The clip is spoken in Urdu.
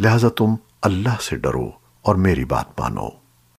لہذا تم اللہ سے ڈرو اور میری بات مانو۔